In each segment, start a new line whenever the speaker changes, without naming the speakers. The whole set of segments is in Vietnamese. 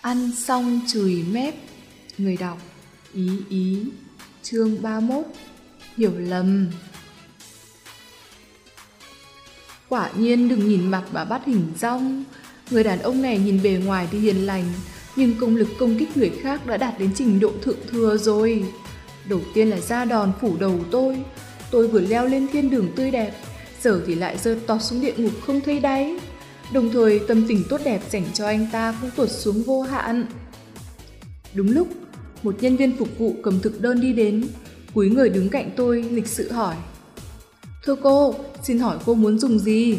Ăn xong chùi mép. Người đọc, Ý ý, Chương 31 Hiểu lầm. Quả nhiên đừng nhìn mặt mà bắt hình rong Người đàn ông này nhìn bề ngoài thì hiền lành, Nhưng công lực công kích người khác đã đạt đến trình độ thượng thừa rồi. Đầu tiên là ra đòn phủ đầu tôi. Tôi vừa leo lên thiên đường tươi đẹp, Giờ thì lại rơi tọt xuống địa ngục không thấy đáy. Đồng thời tâm tình tốt đẹp dành cho anh ta cũng tuột xuống vô hạn Đúng lúc Một nhân viên phục vụ cầm thực đơn đi đến Cúi người đứng cạnh tôi lịch sự hỏi Thưa cô, xin hỏi cô muốn dùng gì?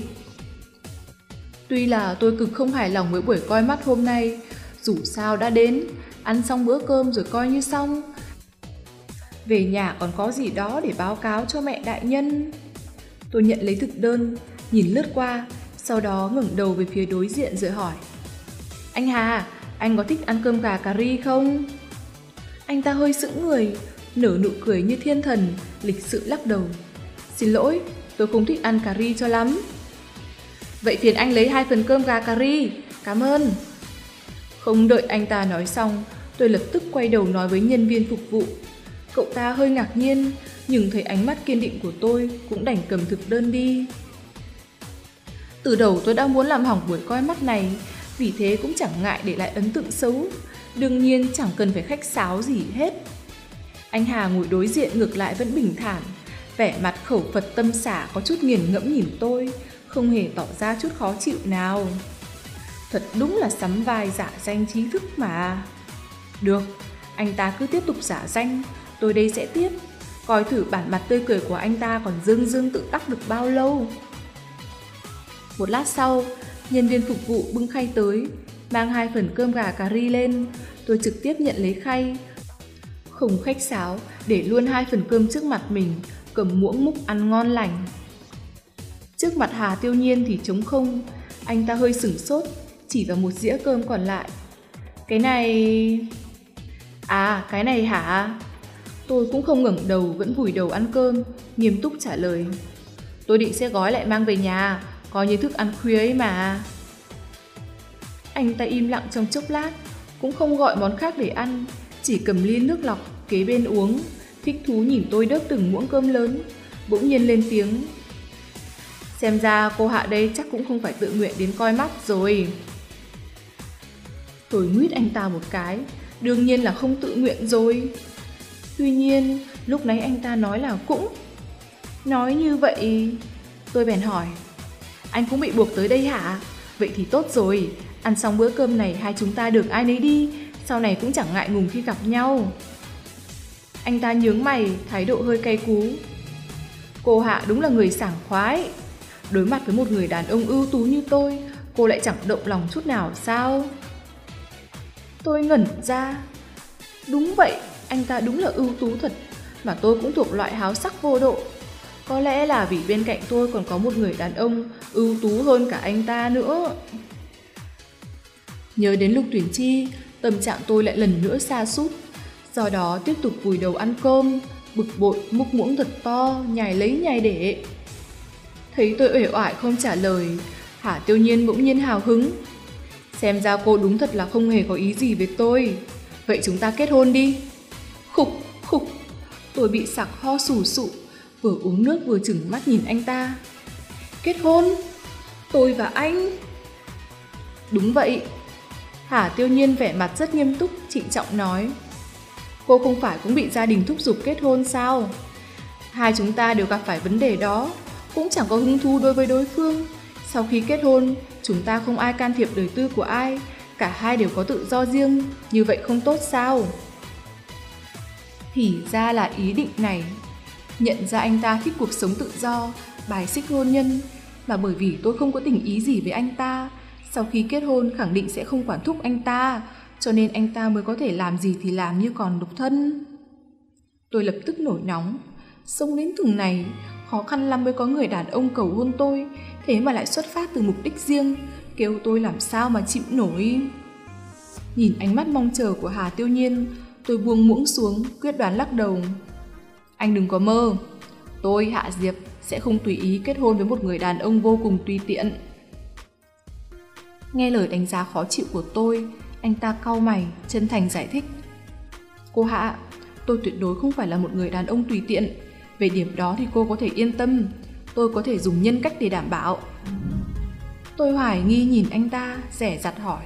Tuy là tôi cực không hài lòng với buổi coi mắt hôm nay, dù sao đã đến, ăn xong bữa cơm rồi coi như xong. Về nhà còn có gì đó để báo cáo cho mẹ đại nhân. Tôi nhận lấy thực đơn, nhìn lướt qua, sau đó ngẩng đầu về phía đối diện rồi hỏi. Anh Hà, anh có thích ăn cơm gà cà ri không? Anh ta hơi sững người, nở nụ cười như thiên thần, lịch sự lắc đầu. Xin lỗi, tôi không thích ăn cà ri cho lắm. Vậy phiền anh lấy hai phần cơm gà cà ri, cảm ơn. Không đợi anh ta nói xong, tôi lập tức quay đầu nói với nhân viên phục vụ. Cậu ta hơi ngạc nhiên, nhưng thấy ánh mắt kiên định của tôi cũng đành cầm thực đơn đi. Từ đầu tôi đã muốn làm hỏng buổi coi mắt này, vì thế cũng chẳng ngại để lại ấn tượng xấu. Đương nhiên chẳng cần phải khách sáo gì hết. Anh Hà ngồi đối diện ngược lại vẫn bình thản, vẻ mặt khẩu Phật tâm xả có chút nghiền ngẫm nhìn tôi, không hề tỏ ra chút khó chịu nào. Thật đúng là sắm vai giả danh trí thức mà. Được, anh ta cứ tiếp tục giả danh, tôi đây sẽ tiếp. Coi thử bản mặt tươi cười của anh ta còn dương dương tự đắc được bao lâu. Một lát sau, nhân viên phục vụ bưng khay tới, mang hai phần cơm gà cà ri lên. Tôi trực tiếp nhận lấy khay. Không khách sáo, để luôn hai phần cơm trước mặt mình, cầm muỗng múc ăn ngon lành. Trước mặt Hà Tiêu Nhiên thì trống không, anh ta hơi sửng sốt, chỉ vào một dĩa cơm còn lại. Cái này... À, cái này hả? Tôi cũng không ngẩng đầu, vẫn vùi đầu ăn cơm, nghiêm túc trả lời. Tôi định sẽ gói lại mang về nhà, coi như thức ăn khuya ấy mà. Anh ta im lặng trong chốc lát, cũng không gọi món khác để ăn, chỉ cầm ly nước lọc kế bên uống, thích thú nhìn tôi đớp từng muỗng cơm lớn, bỗng nhiên lên tiếng. Xem ra cô Hạ đây chắc cũng không phải tự nguyện đến coi mắt rồi. Tôi nguyết anh ta một cái, đương nhiên là không tự nguyện rồi. Tuy nhiên, lúc nãy anh ta nói là cũng. Nói như vậy, tôi bèn hỏi. Anh cũng bị buộc tới đây hả? Vậy thì tốt rồi, ăn xong bữa cơm này hai chúng ta được ai nấy đi, sau này cũng chẳng ngại ngùng khi gặp nhau. Anh ta nhướng mày, thái độ hơi cay cú. Cô Hạ đúng là người sảng khoái. Đối mặt với một người đàn ông ưu tú như tôi, cô lại chẳng động lòng chút nào sao? Tôi ngẩn ra. Đúng vậy, anh ta đúng là ưu tú thật, mà tôi cũng thuộc loại háo sắc vô độ. Có lẽ là vì bên cạnh tôi còn có một người đàn ông ưu tú hơn cả anh ta nữa. Nhớ đến Lục Tuyển Chi, tâm trạng tôi lại lần nữa xa sút Do đó tiếp tục vùi đầu ăn cơm, bực bội múc muỗng thật to, nhài lấy nhài để. Thấy tôi uể oải không trả lời, Hà Tiêu Nhiên bỗng nhiên hào hứng. Xem ra cô đúng thật là không hề có ý gì với tôi. Vậy chúng ta kết hôn đi. Khục, khục. Tôi bị sặc ho sù sụ, vừa uống nước vừa chừng mắt nhìn anh ta. Kết hôn? Tôi và anh? Đúng vậy. Hà Tiêu Nhiên vẻ mặt rất nghiêm túc, trịnh trọng nói. Cô không phải cũng bị gia đình thúc giục kết hôn sao? Hai chúng ta đều gặp phải vấn đề đó, cũng chẳng có hứng thú đối với đối phương. Sau khi kết hôn, chúng ta không ai can thiệp đời tư của ai, cả hai đều có tự do riêng, như vậy không tốt sao? Thì ra là ý định này. Nhận ra anh ta thích cuộc sống tự do, bài xích hôn nhân, và bởi vì tôi không có tình ý gì với anh ta, sau khi kết hôn khẳng định sẽ không quản thúc anh ta, cho nên anh ta mới có thể làm gì thì làm như còn độc thân. Tôi lập tức nổi nóng, sống đến từng này, khó khăn lắm mới có người đàn ông cầu hôn tôi, thế mà lại xuất phát từ mục đích riêng, kêu tôi làm sao mà chịu nổi. Nhìn ánh mắt mong chờ của Hà Tiêu Nhiên, tôi buông muỗng xuống, quyết đoán lắc đầu. Anh đừng có mơ, tôi Hạ Diệp sẽ không tùy ý kết hôn với một người đàn ông vô cùng tùy tiện. Nghe lời đánh giá khó chịu của tôi, Anh ta cau mày, chân thành giải thích. Cô Hạ, tôi tuyệt đối không phải là một người đàn ông tùy tiện. Về điểm đó thì cô có thể yên tâm, tôi có thể dùng nhân cách để đảm bảo. Tôi hoài nghi nhìn anh ta, rẻ rặt hỏi.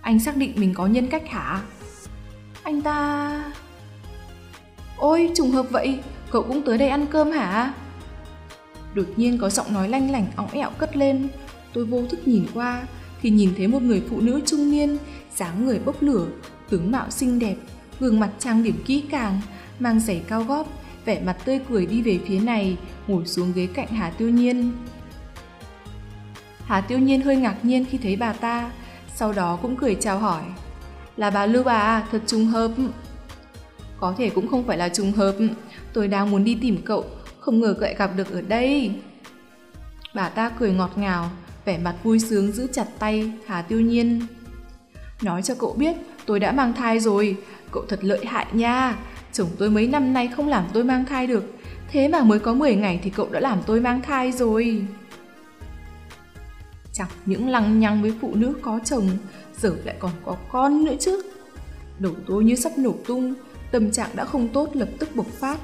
Anh xác định mình có nhân cách hả? Anh ta... Ôi, trùng hợp vậy, cậu cũng tới đây ăn cơm hả? Đột nhiên có giọng nói lanh lảnh óng ẹo cất lên, tôi vô thức nhìn qua, thì nhìn thấy một người phụ nữ trung niên, dáng người bốc lửa, tướng mạo xinh đẹp, gương mặt trang điểm kỹ càng, mang giày cao gót, vẻ mặt tươi cười đi về phía này, ngồi xuống ghế cạnh Hà Tiêu Nhiên. Hà Tiêu Nhiên hơi ngạc nhiên khi thấy bà ta, sau đó cũng cười chào hỏi. Là bà Lưu bà, à? thật trùng hợp. Có thể cũng không phải là trùng hợp, tôi đang muốn đi tìm cậu, không ngờ cậu gặp được ở đây. Bà ta cười ngọt ngào, vẻ mặt vui sướng giữ chặt tay Hà Tiêu Nhiên. Nói cho cậu biết, tôi đã mang thai rồi, cậu thật lợi hại nha. Chồng tôi mấy năm nay không làm tôi mang thai được, thế mà mới có 10 ngày thì cậu đã làm tôi mang thai rồi. Chẳng những lăng nhăng với phụ nữ có chồng, giờ lại còn có con nữa chứ. Đầu tôi như sắp nổ tung, tâm trạng đã không tốt lập tức bộc phát,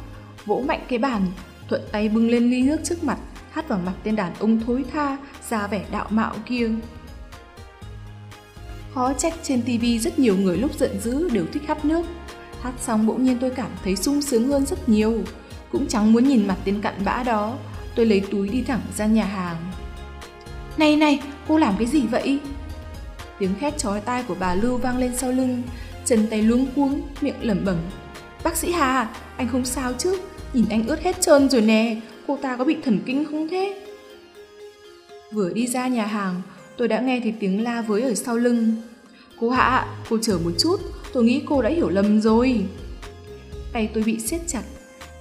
vỗ mạnh cái bàn, thuận tay bưng lên ly nước trước mặt, hát vào mặt tên đàn ông thối tha, ra vẻ đạo mạo kia. Khó trách trên tivi rất nhiều người lúc giận dữ đều thích hát nước. Hát xong bỗng nhiên tôi cảm thấy sung sướng hơn rất nhiều. Cũng chẳng muốn nhìn mặt tên cặn bã đó. Tôi lấy túi đi thẳng ra nhà hàng. Này này, cô làm cái gì vậy? Tiếng khét chói tai của bà Lưu vang lên sau lưng, chân tay luống cuống, miệng lẩm bẩm. Bác sĩ Hà, anh không sao chứ? Nhìn anh ướt hết trơn rồi nè, cô ta có bị thần kinh không thế? Vừa đi ra nhà hàng, tôi đã nghe thấy tiếng la với ở sau lưng. Cô Hạ, cô chờ một chút, tôi nghĩ cô đã hiểu lầm rồi. Tay tôi bị siết chặt,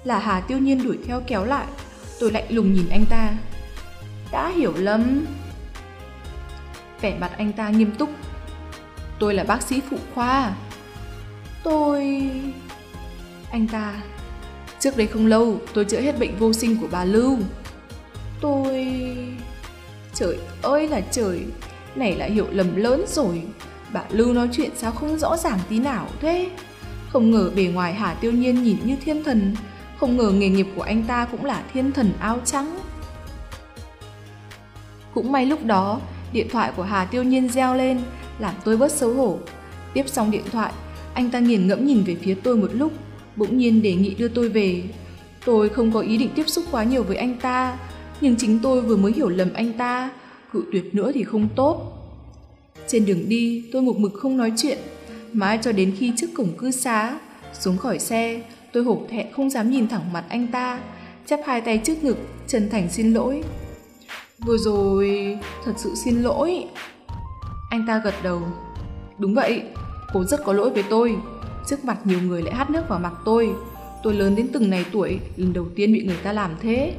là Hà tiêu nhiên đuổi theo kéo lại. Tôi lạnh lùng nhìn anh ta. Đã hiểu lầm. Vẻ mặt anh ta nghiêm túc. Tôi là bác sĩ phụ khoa. Tôi... Anh ta... Trước đây không lâu, tôi chữa hết bệnh vô sinh của bà Lưu. Tôi... Trời ơi là trời, này là hiểu lầm lớn rồi. Bà Lưu nói chuyện sao không rõ ràng tí nào thế? Không ngờ bề ngoài Hà Tiêu Nhiên nhìn như thiên thần, không ngờ nghề nghiệp của anh ta cũng là thiên thần áo trắng. Cũng may lúc đó, điện thoại của Hà Tiêu Nhiên reo lên, làm tôi bớt xấu hổ. Tiếp xong điện thoại, anh ta nghiền ngẫm nhìn về phía tôi một lúc, bỗng nhiên đề nghị đưa tôi về. Tôi không có ý định tiếp xúc quá nhiều với anh ta, nhưng chính tôi vừa mới hiểu lầm anh ta, cự tuyệt nữa thì không tốt. Trên đường đi, tôi mục mực không nói chuyện, mãi cho đến khi trước cổng cư xá, xuống khỏi xe, tôi hổ thẹn không dám nhìn thẳng mặt anh ta, chắp hai tay trước ngực, chân thành xin lỗi. Vừa rồi, thật sự xin lỗi. Anh ta gật đầu. Đúng vậy, cô rất có lỗi với tôi. Trước mặt nhiều người lại hát nước vào mặt tôi. Tôi lớn đến từng này tuổi, lần đầu tiên bị người ta làm thế.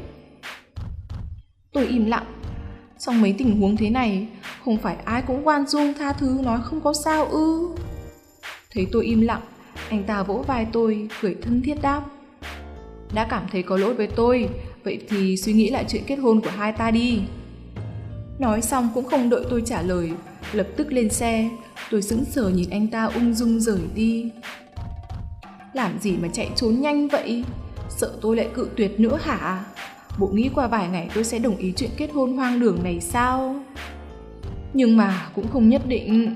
Tôi im lặng. Trong mấy tình huống thế này, không phải ai cũng quan dung tha thứ nói không có sao ư. Thấy tôi im lặng, anh ta vỗ vai tôi, cười thân thiết đáp. Đã cảm thấy có lỗi với tôi, vậy thì suy nghĩ lại chuyện kết hôn của hai ta đi. Nói xong cũng không đợi tôi trả lời, lập tức lên xe, tôi sững sờ nhìn anh ta ung dung rời đi. Làm gì mà chạy trốn nhanh vậy? Sợ tôi lại cự tuyệt nữa hả? Bộ nghĩ qua vài ngày tôi sẽ đồng ý chuyện kết hôn hoang đường này sao? Nhưng mà cũng không nhất định.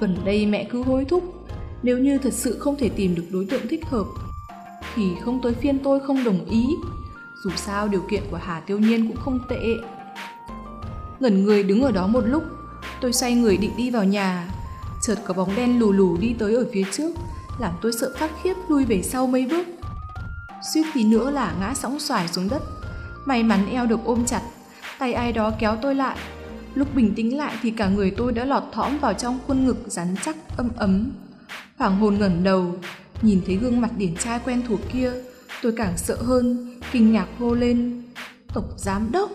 Gần đây mẹ cứ hối thúc, nếu như thật sự không thể tìm được đối tượng thích hợp, thì không tới phiên tôi không đồng ý. Dù sao điều kiện của Hà Tiêu Nhiên cũng không tệ. Ngẩn người đứng ở đó một lúc, tôi xoay người định đi vào nhà. Chợt có bóng đen lù lù đi tới ở phía trước, làm tôi sợ phát khiếp lui về sau mấy bước. Suýt tí nữa là ngã sóng xoài xuống đất. May mắn eo được ôm chặt, tay ai đó kéo tôi lại. Lúc bình tĩnh lại thì cả người tôi đã lọt thõm vào trong khuôn ngực rắn chắc âm ấm. Hoàng hồn ngẩn đầu, nhìn thấy gương mặt điển trai quen thuộc kia, tôi càng sợ hơn, kinh ngạc hô lên. Tổng giám đốc!